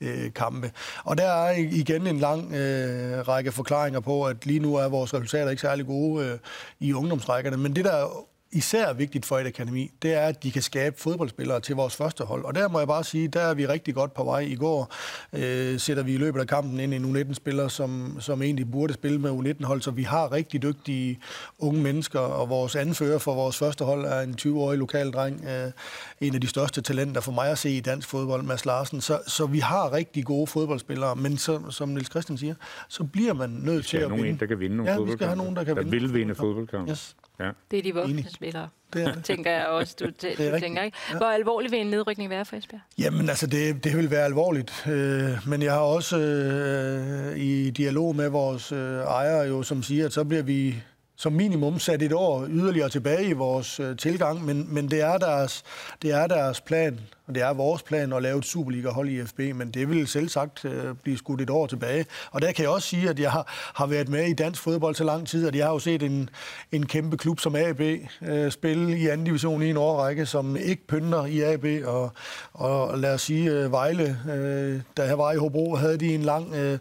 øh, kampe. Og der er igen en lang øh, række forklaringer på, at lige nu er vores resultater ikke særlig gode øh, i ungdomsrækkerne. Men det, der især vigtigt for et akademi, det er, at de kan skabe fodboldspillere til vores første hold. Og der må jeg bare sige, der er vi rigtig godt på vej. I går øh, sætter vi i løbet af kampen ind en U19-spiller, som, som egentlig burde spille med U19-hold, så vi har rigtig dygtige unge mennesker, og vores anfører for vores første hold er en 20-årig lokal dreng, øh, en af de største talenter for mig at se i dansk fodbold, Mads Larsen. Så, så vi har rigtig gode fodboldspillere, men så, som Niels Christian siger, så bliver man nødt til at vinde. der kan vinde nogle ja, vi skal have nogen, der kan der vinde. vil vinde fodboldkampe. Yes. Ja. Det er de voksne spillere, det er det. tænker jeg også, du, [LAUGHS] det er tænker. Ikke? Ja. Hvor alvorlig vil en nedrykning være for Esbjerg? Jamen altså, det, det vil være alvorligt. Øh, men jeg har også øh, i dialog med vores øh, ejere jo, som siger, at så bliver vi som minimum sat et år yderligere tilbage i vores øh, tilgang, men, men det, er deres, det er deres plan, og det er vores plan at lave et Superliga-hold i FB, men det vil selv sagt øh, blive skudt et år tilbage. Og der kan jeg også sige, at jeg har, har været med i dansk fodbold så lang tid, at jeg har jo set en, en kæmpe klub som AB øh, spille i anden division i en årrække, som ikke pynter i AB, og, og lad os sige øh, Vejle, øh, da jeg var i Hobro, havde de en lang øh,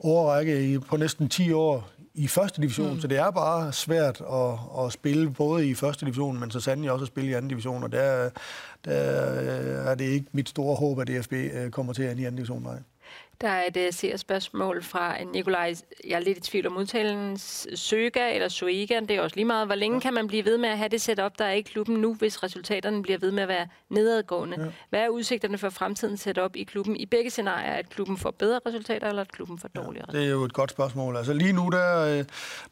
årrække i, på næsten 10 år i første division, mm. så det er bare svært at, at spille både i første division, men så sandelig også at spille i anden division, og der, der er det ikke mit store håb, at DFB øh, kommer til at i anden division. Nej. Der er et uh, spørgsmål fra Nikolaj. Jeg er lidt i tvivl om udtalen. Søga eller Soega, det er også lige meget. Hvor længe kan man blive ved med at have det setup, der er i klubben nu, hvis resultaterne bliver ved med at være nedadgående? Ja. Hvad er udsigterne for fremtiden setup i klubben? I begge scenarier, at klubben får bedre resultater, eller at klubben får dårligere ja, Det er jo et godt spørgsmål. Altså lige nu, der, øh,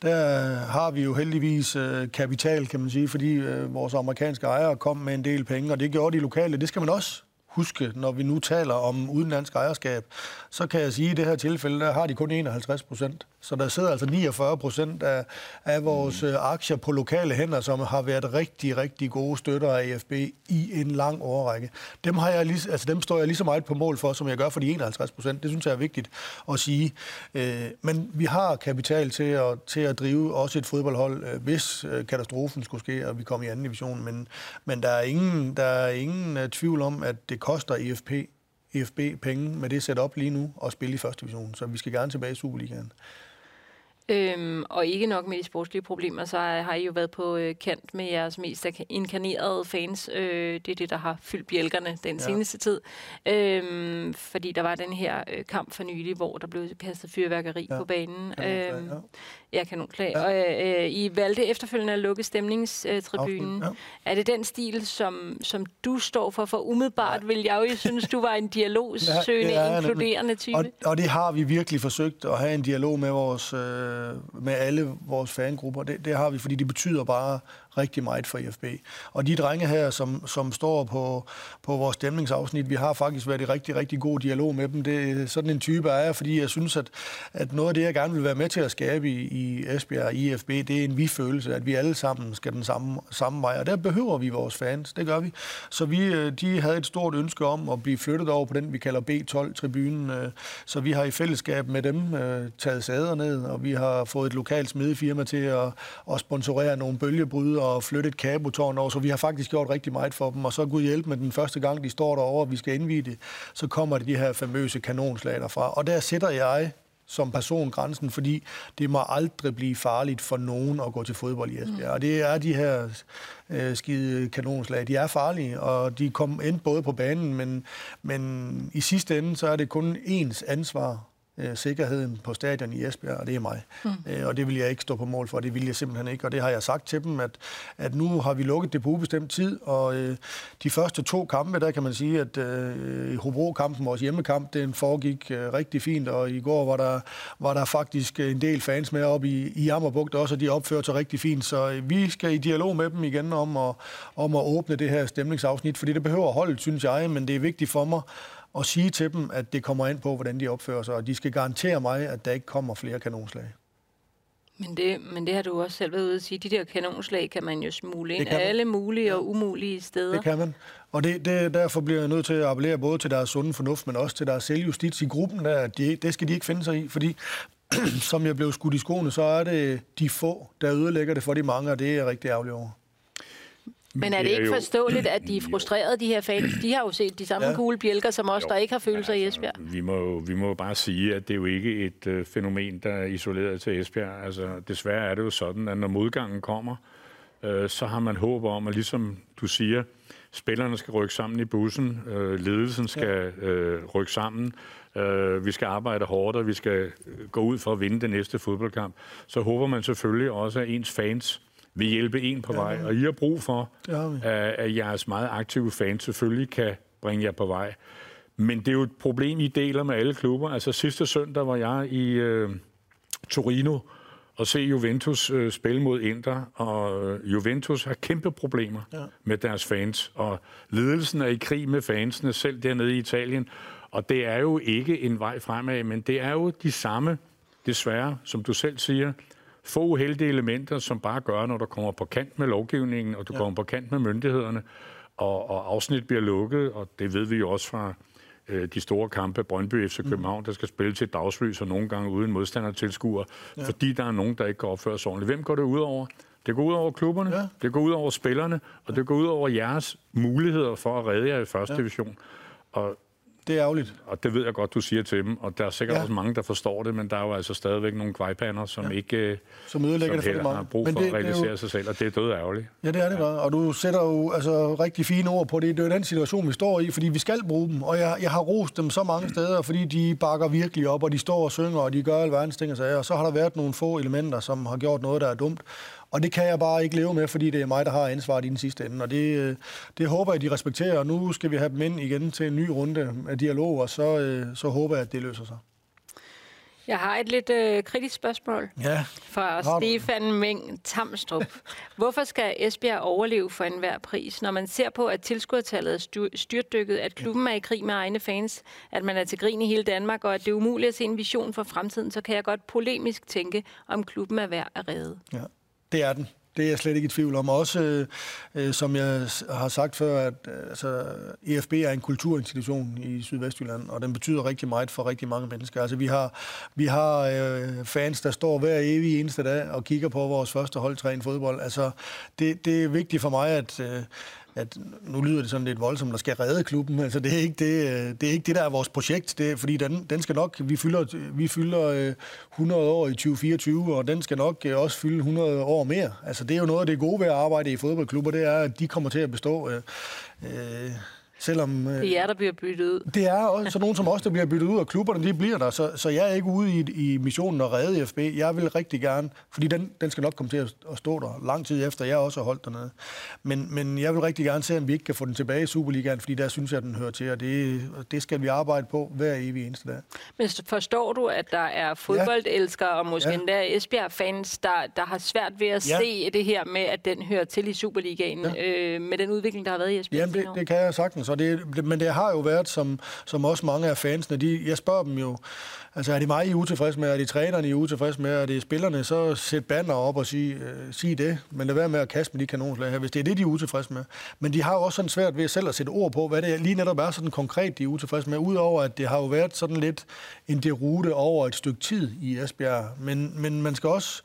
der har vi jo heldigvis øh, kapital, kan man sige, fordi vores amerikanske ejere kom med en del penge, og det gjorde de lokale. Det skal man også huske, når vi nu taler om udenlandsk ejerskab, så kan jeg sige, at i det her tilfælde, der har de kun 51 procent. Så der sidder altså 49 procent af, af vores mm. aktier på lokale hænder, som har været rigtig, rigtig gode støtter af EFB i en lang årrække. Dem, har jeg lige, altså dem står jeg lige så meget på mål for, som jeg gør for de 51 procent. Det synes jeg er vigtigt at sige. Øh, men vi har kapital til at, til at drive også et fodboldhold, øh, hvis øh, katastrofen skulle ske, og vi kommer i anden division. Men, men der er ingen, der er ingen tvivl om, at det koster EFP EFB penge med det setup lige nu og spille i første division. Så vi skal gerne tilbage i Superligaen. Øhm, og ikke nok med de sportslige problemer, så har I jo været på øh, kant med jeres mest inkarnerede fans. Øh, det er det, der har fyldt bjælkerne den ja. seneste tid. Øhm, fordi der var den her øh, kamp for nylig, hvor der blev kastet fyrværkeri ja. på banen. Øhm, ja. Ja, kanonslag. Ja. Og øh, I valgte efterfølgende at lukke stemningstribunen. Ja. Er det den stil, som, som du står for? For umiddelbart ja. vil jeg jo synes, du var en dialogsøgende, ja, ja, inkluderende type. Og, og det har vi virkelig forsøgt at have en dialog med vores, øh, med alle vores fangrupper. Det, det har vi, fordi det betyder bare rigtig meget for IFB. Og de drenge her, som, som står på, på vores stemningsafsnit, vi har faktisk været i rigtig, rigtig god dialog med dem. Det er sådan en type er jeg, fordi jeg synes, at, at noget af det, jeg gerne vil være med til at skabe i, i Esbjerg og IFB, det er en vi-følelse, at vi alle sammen skal den samme, samme vej. Og der behøver vi vores fans, det gør vi. Så vi, øh, de havde et stort ønske om at blive flyttet over på den, vi kalder B12-tribunen. Øh, så vi har i fællesskab med dem øh, taget sæder ned, og vi har fået et lokalt smedefirma til at, at sponsorere nogle bølgebryder og flytte et kabotårn over, så vi har faktisk gjort rigtig meget for dem. Og så Gud hjælp med den første gang, de står derovre, og vi skal indvide det, så kommer de her famøse kanonslag derfra. Og der sætter jeg som person grænsen, fordi det må aldrig blive farligt for nogen at gå til fodbold i Esbjerg. Mm. Og det er de her øh, skide kanonslag. De er farlige, og de kommer ind både på banen, men, men i sidste ende, så er det kun ens ansvar øh, sikkerheden på stadion i Esbjerg, og det er mig. Mm. Øh, og det vil jeg ikke stå på mål for, det vil jeg simpelthen ikke. Og det har jeg sagt til dem, at, at nu har vi lukket det på ubestemt tid, og øh, de første to kampe, der kan man sige, at øh, i Hobro-kampen, vores hjemmekamp, den foregik øh, rigtig fint, og i går var der, var der faktisk en del fans med op i, i Ammerbugt også, og de opførte sig rigtig fint. Så øh, vi skal i dialog med dem igen om at, om at åbne det her stemningsafsnit, fordi det behøver holdet, synes jeg, men det er vigtigt for mig, og sige til dem, at det kommer ind på, hvordan de opfører sig, og de skal garantere mig, at der ikke kommer flere kanonslag. Men det, men det har du også selv været ude at sige. De der kanonslag kan man jo smule ind alle mulige og umulige steder. Det kan man. Og det, det, derfor bliver jeg nødt til at appellere både til deres sunde fornuft, men også til deres selvjustits i gruppen. Der, de, det skal de ikke finde sig i, fordi [CLEARS THROAT] som jeg blev skudt i skoene, så er det de få, der ødelægger det for de mange, og det er jeg rigtig ærgerlig over. Men er det ikke forståeligt, at de er [CLEARS THROAT] frustrerede, de her fans? De har jo set de samme ja. gule bjælker som os, jo, der ikke har følelser altså, i Esbjerg. Vi må, vi må bare sige, at det er jo ikke et øh, fænomen, der er isoleret til Esbjerg. Altså, desværre er det jo sådan, at når modgangen kommer, øh, så har man håb om, at ligesom du siger, spillerne skal rykke sammen i bussen, øh, ledelsen skal øh, rykke sammen, øh, vi skal arbejde hårdt, og vi skal gå ud for at vinde den næste fodboldkamp. Så håber man selvfølgelig også, at ens fans vil hjælpe en på vej, og I har brug for, at, at jeres meget aktive fans selvfølgelig kan bringe jer på vej. Men det er jo et problem, I deler med alle klubber. Altså sidste søndag var jeg i øh, Torino og se Juventus øh, spille mod Inter, og øh, Juventus har kæmpe problemer ja. med deres fans, og ledelsen er i krig med fansene, selv dernede i Italien. Og det er jo ikke en vej fremad, men det er jo de samme, desværre, som du selv siger, få uheldige elementer, som bare gør, når du kommer på kant med lovgivningen, og du ja. kommer på kant med myndighederne, og, og afsnit bliver lukket, og det ved vi jo også fra øh, de store kampe, Brøndby FC mm. København, mm. der skal spille til dagslys, og nogle gange uden modstandertilskuer, ja. fordi der er nogen, der ikke kan opføre sig ordentligt. Hvem går det ud over? Det går ud over klubberne, ja. det går ud over spillerne, og det går ud over jeres muligheder for at redde jer i første ja. division. Og det er ærgerligt. Og det ved jeg godt, du siger til dem, og der er sikkert ja. også mange, der forstår det, men der er jo altså stadigvæk nogle kvejpander, som ja. ikke som ødelægger som det for har brug for det, at realisere jo... sig selv, og det er død ærgerligt. Ja, det er det ja. og du sætter jo altså, rigtig fine ord på det. Det er jo den situation, vi står i, fordi vi skal bruge dem, og jeg, jeg har rost dem så mange steder, fordi de bakker virkelig op, og de står og synger, og de gør alverdens ting og sager, og så har der været nogle få elementer, som har gjort noget, der er dumt, og det kan jeg bare ikke leve med, fordi det er mig, der har ansvaret i den sidste ende. Og det, øh, det håber jeg, de respekterer. Og nu skal vi have dem ind igen til en ny runde af dialog, og så, øh, så håber jeg, at det løser sig. Jeg har et lidt øh, kritisk spørgsmål ja, fra Stefan Meng Tamstrup. [LAUGHS] Hvorfor skal Esbjerg overleve for enhver pris? Når man ser på, at tilskuertallet er styrtdykket, at klubben er i krig med egne fans, at man er til grin i hele Danmark, og at det er umuligt at se en vision for fremtiden, så kan jeg godt polemisk tænke, om klubben er værd at redde. Ja. Det er den. Det er jeg slet ikke i tvivl om. Også, øh, som jeg har sagt før, at øh, altså, EFB er en kulturinstitution i Sydvestjylland, og den betyder rigtig meget for rigtig mange mennesker. Altså, vi har, vi har øh, fans, der står hver evig eneste dag og kigger på vores første holdtræn fodbold. Altså, det, det er vigtigt for mig, at, øh, at nu lyder det sådan lidt voldsomt, der skal redde klubben. Altså, det er ikke det, øh, det, er ikke det der er vores projekt, det er, fordi den, den skal nok, vi fylder, vi fylder øh, 100 år i 2024, og den skal nok øh, også fylde 100 år mere. Altså, det er jo noget af det gode ved at arbejde i fodboldklubber, det er, at de kommer til at bestå. Øh, Selvom, det er jer, der bliver byttet ud. Det er også så nogen som os, der bliver byttet ud, og klubberne de bliver der. Så, så jeg er ikke ude i, i missionen at redde FB. Jeg vil rigtig gerne, fordi den, den skal nok komme til at, at stå der lang tid efter, jeg også har holdt dernede. Men, men jeg vil rigtig gerne se, om vi ikke kan få den tilbage i Superligaen, fordi der synes jeg, at den hører til, og det, det skal vi arbejde på hver evig eneste dag. Men forstår du, at der er fodboldelskere og måske ja. endda Esbjerg-fans, der, der har svært ved at ja. se det her med, at den hører til i Superligaen, ja. øh, med den udvikling, der har været i Esbjerg? Jamen, det, det kan jeg sagtens, og det, men det har jo været, som, som også mange af fansene, de, jeg spørger dem jo, Altså er det mig, I er utilfredse med? Er det trænerne, I er utilfredse med? Er det spillerne? Så sæt banner op og sige, øh, sig det. Men lad være med at kaste med de kanonslag her, hvis det er det, de er utilfredse med. Men de har jo også sådan svært ved selv at sætte ord på, hvad det lige netop er sådan konkret, de er utilfredse med. Udover at det har jo været sådan lidt en derute over et stykke tid i Esbjerg. Men, men man skal også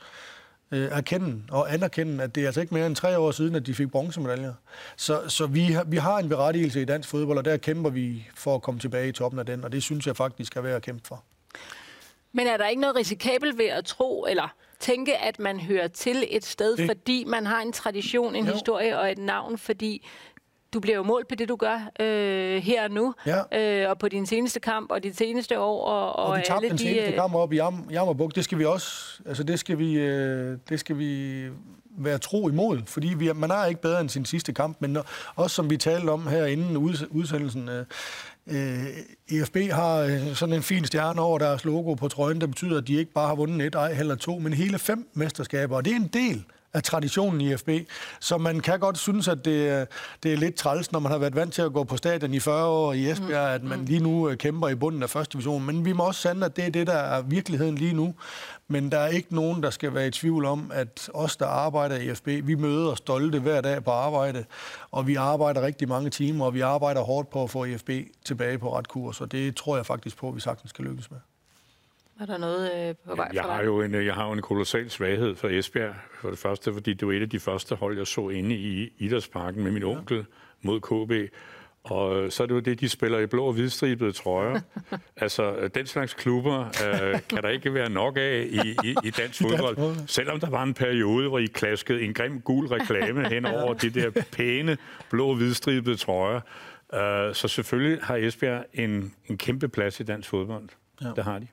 øh, erkende og anerkende, at det er altså ikke mere end tre år siden, at de fik bronzemedaljer. Så, så vi, vi har en berettigelse i dansk fodbold, og der kæmper vi for at komme tilbage i toppen af den, og det synes jeg faktisk skal være at kæmpe for. Men er der ikke noget risikabelt ved at tro, eller tænke, at man hører til et sted, det... fordi man har en tradition, en jo. historie og et navn, fordi du bliver jo målt på det, du gør øh, her og nu, ja. øh, og på din seneste kamp, og dit seneste år. Og, og, og vi tabte den de, seneste øh, kamp op i Jam, Jammerbuk, det skal vi også, altså det skal vi, øh, det skal vi være tro imod, fordi vi, man er ikke bedre end sin sidste kamp, men også som vi talte om her inden udsendelsen, øh, Øh, EFB har øh, sådan en fin stjerne over deres logo på trøjen, der betyder, at de ikke bare har vundet et, ej heller to, men hele fem mesterskaber, og det er en del af traditionen i FB. Så man kan godt synes, at det, det er lidt træls, når man har været vant til at gå på stadion i 40 år i Esbjerg, mm. at man mm. lige nu øh, kæmper i bunden af første division. Men vi må også sande, at det er det, der er virkeligheden lige nu. Men der er ikke nogen, der skal være i tvivl om, at os, der arbejder i FB, vi møder stolte hver dag på arbejde, og vi arbejder rigtig mange timer, og vi arbejder hårdt på at få FB tilbage på ret kurs, og det tror jeg faktisk på, at vi sagtens skal lykkes med. Er der noget øh, på vej jeg har jo en, Jeg har jo en kolossal svaghed for Esbjerg. For det første, fordi det var et af de første hold, jeg så inde i Idrætsparken med min ja. onkel mod KB. Og så er det jo det, de spiller i blå og hvidstribede trøjer. [LAUGHS] altså, den slags klubber øh, kan der ikke være nok af i, i, i dansk [LAUGHS] fodbold. Selvom der var en periode, hvor I klaskede en grim gul reklame hen [LAUGHS] over de der pæne blå og hvidstribede trøjer. Øh, så selvfølgelig har Esbjerg en, en kæmpe plads i dansk fodbold. Ja. Det har de.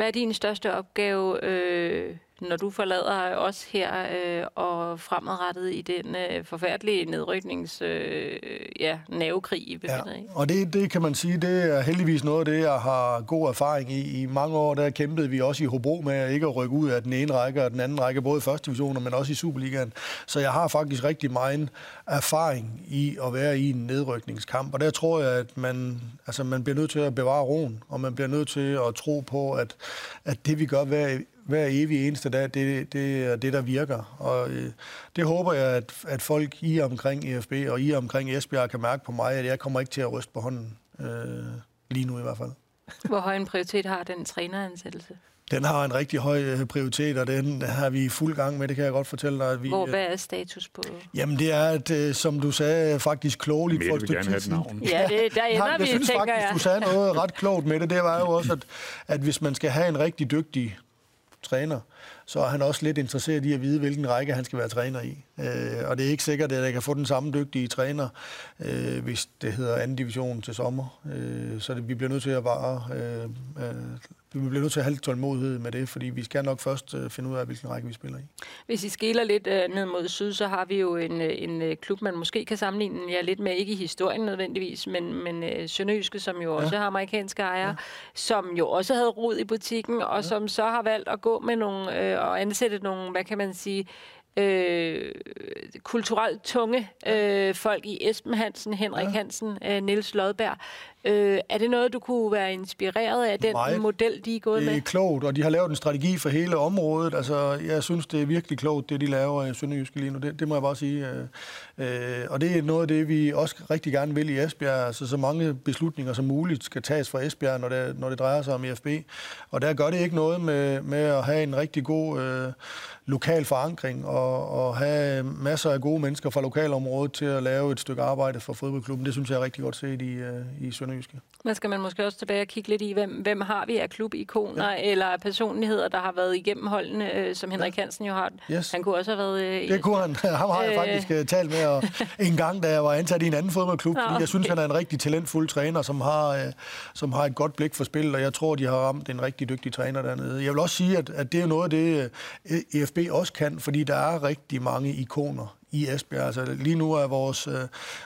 Hvad er din største opgave, øh, når du forlader os her øh, og fremadrettet i den øh, forfærdelige nedryknings øh, ja, nervekrig, I befinder ja, i? Og det, det kan man sige, det er heldigvis noget af det, jeg har god erfaring i. I mange år der kæmpede vi også i Hobro med ikke at rykke ud af den ene række og den anden række, både i første divisioner, men også i Superligaen. Så jeg har faktisk rigtig meget erfaring i at være i en nedrykningskamp. Og der tror jeg, at man, altså man bliver nødt til at bevare roen, og man bliver nødt til at tro på, at, at det vi gør hver hver evig eneste dag, det, det er det, der virker. Og øh, det håber jeg, at, at folk i omkring EFB og i omkring Esbjerg kan mærke på mig, at jeg kommer ikke til at ryste på hånden. Øh, lige nu i hvert fald. Hvor høj en prioritet har den træneransættelse? Den har en rigtig høj øh, prioritet, og den har vi i fuld gang med, det kan jeg godt fortælle dig. At vi, Hvor, hvad er status på? Jamen det er, at, øh, som du sagde, faktisk klogeligt for et stykke tid siden. Ja, det, der [LAUGHS] ender Nej, vi, jeg synes tænker faktisk, jeg. du sagde noget ret klogt med det. Det var jo også, at, at hvis man skal have en rigtig dygtig træner, så er han også lidt interesseret i at vide, hvilken række han skal være træner i. Øh, og det er ikke sikkert, at jeg kan få den samme dygtige træner, øh, hvis det hedder anden division til sommer. Øh, så det, vi bliver nødt til at vare, øh, øh, vi bliver nødt til at have lidt tålmodighed med det, fordi vi skal nok først øh, finde ud af, hvilken række vi spiller i. Hvis I skiller lidt øh, ned mod syd, så har vi jo en, øh, en klub, man måske kan sammenligne jer lidt med, ikke i historien nødvendigvis, men, men Sønderjyske, som jo ja. også har amerikanske ejere, ja. som jo også havde rod i butikken, og ja. som så har valgt at gå med nogle, øh, og ansætte nogle, hvad kan man sige, øh, kulturelt tunge øh, folk i Esben Hansen, Henrik ja. Hansen, øh, Niels Lodberg. Øh, er det noget, du kunne være inspireret af, den Meget. model, de er gået med? Det er med? klogt, og de har lavet en strategi for hele området. Altså, jeg synes, det er virkelig klogt, det de laver i Sønderjyske lige nu. Det, det må jeg bare sige. Øh, og det er noget af det, vi også rigtig gerne vil i Esbjerg. Altså, så mange beslutninger som muligt skal tages fra Esbjerg, når det, når det drejer sig om IFB. Og der gør det ikke noget med, med at have en rigtig god øh, lokal forankring og, og have masser af gode mennesker fra lokalområdet til at lave et stykke arbejde for fodboldklubben. Det synes jeg er rigtig godt set i, øh, i Sønderjyske Sønderjyske. Men skal man måske også tilbage og kigge lidt i, hvem, hvem har vi af klubikoner ja. eller personligheder, der har været igennem holdene, øh, som Henrik ja. Hansen jo har. Yes. Han kunne også have været... Øh, det kunne han. [LAUGHS] Ham har jeg faktisk øh, talt med og [LAUGHS] en gang, da jeg var ansat i en anden fodboldklub. Nå, okay. Jeg synes, han er en rigtig talentfuld træner, som har, øh, som har et godt blik for spil, og jeg tror, de har ramt en rigtig dygtig træner dernede. Jeg vil også sige, at, at det er noget af det, EFB også kan, fordi der er rigtig mange ikoner i Esbjerg. Altså, lige nu er vores, øh,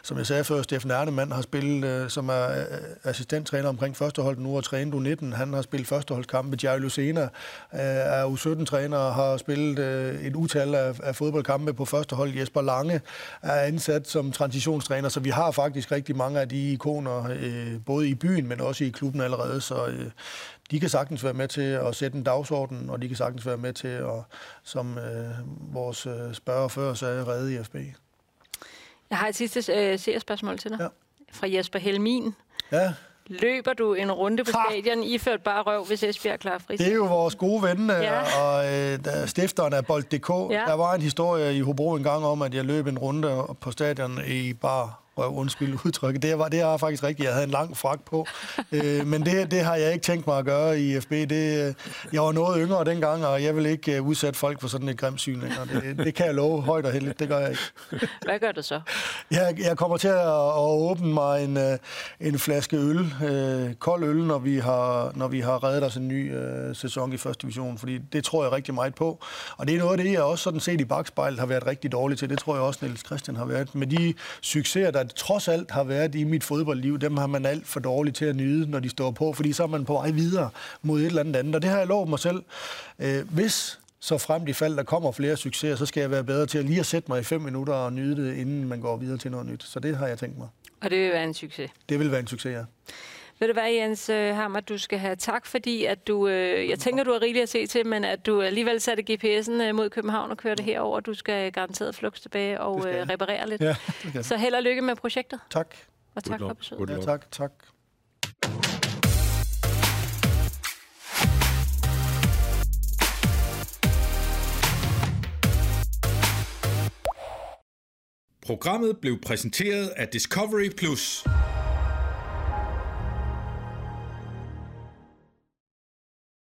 som jeg sagde før, Steffen Ernemann har spillet, øh, som er øh, assistenttræner omkring førsteholdet nu og trænet U19. Han har spillet førsteholdskampe. Jerry Lucena øh, er U17-træner og har spillet øh, et utal af, af fodboldkampe på førstehold. Jesper Lange er ansat som transitionstræner, så vi har faktisk rigtig mange af de ikoner, øh, både i byen, men også i klubben allerede. Så øh, de kan sagtens være med til at sætte en dagsorden, og de kan sagtens være med til at, som øh, vores øh, spørger før sagde, redde IFB. Jeg har et sidste øh, seriespørgsmål til dig. Ja. Fra Jesper Helmin. Ja. Løber du en runde på stadion iført bare røv, hvis Esbjerg er klar fri? Det er jo vores gode ven øh, ja. og øh, stifteren af Bold.dk. Ja. Der var en historie i Hobro en gang om, at jeg løb en runde på stadion i bare røv, undskyld udtrykket. Det var, det var faktisk rigtigt. Jeg havde en lang frak på. [LAUGHS] øh, men det, det har jeg ikke tænkt mig at gøre i FB. Det, øh, jeg var noget yngre dengang, og jeg vil ikke uh, udsætte folk for sådan et grimt syn. Det, det kan jeg love højt og heldigt. Det gør jeg ikke. [LAUGHS] Hvad gør du så? Jeg, jeg kommer til at, at åbne mig en, uh, en flaske øl, uh, kold øl, når vi har, når vi har reddet os en ny uh, sæson i første division, fordi det tror jeg rigtig meget på. Og det er noget af det, jeg også sådan set i bagspejlet har været rigtig dårlig til. Det tror jeg også, Niels Christian har været. Med de succeser, der trods alt har været i mit fodboldliv, dem har man alt for dårligt til at nyde, når de står på, fordi så er man på vej videre mod et eller andet andet. Og det har jeg lovet mig selv. Øh, hvis så frem i fald, der kommer flere succeser, så skal jeg være bedre til at lige at sætte mig i fem minutter og nyde det, inden man går videre til noget nyt. Så det har jeg tænkt mig. Og det vil være en succes? Det vil være en succes, ja. Ved du hvad, Jens øh, Hammer, du skal have tak, fordi at du, øh, jeg tænker, du har rigeligt at se til, men at du alligevel satte GPS'en øh, mod København og kørte herover. Du skal garanteret flux tilbage og øh, reparere lidt. Ja, Så held og lykke med projektet. Tak. Og tak for besøget. Ja, tak, tak. Programmet blev præsenteret af Discovery Plus.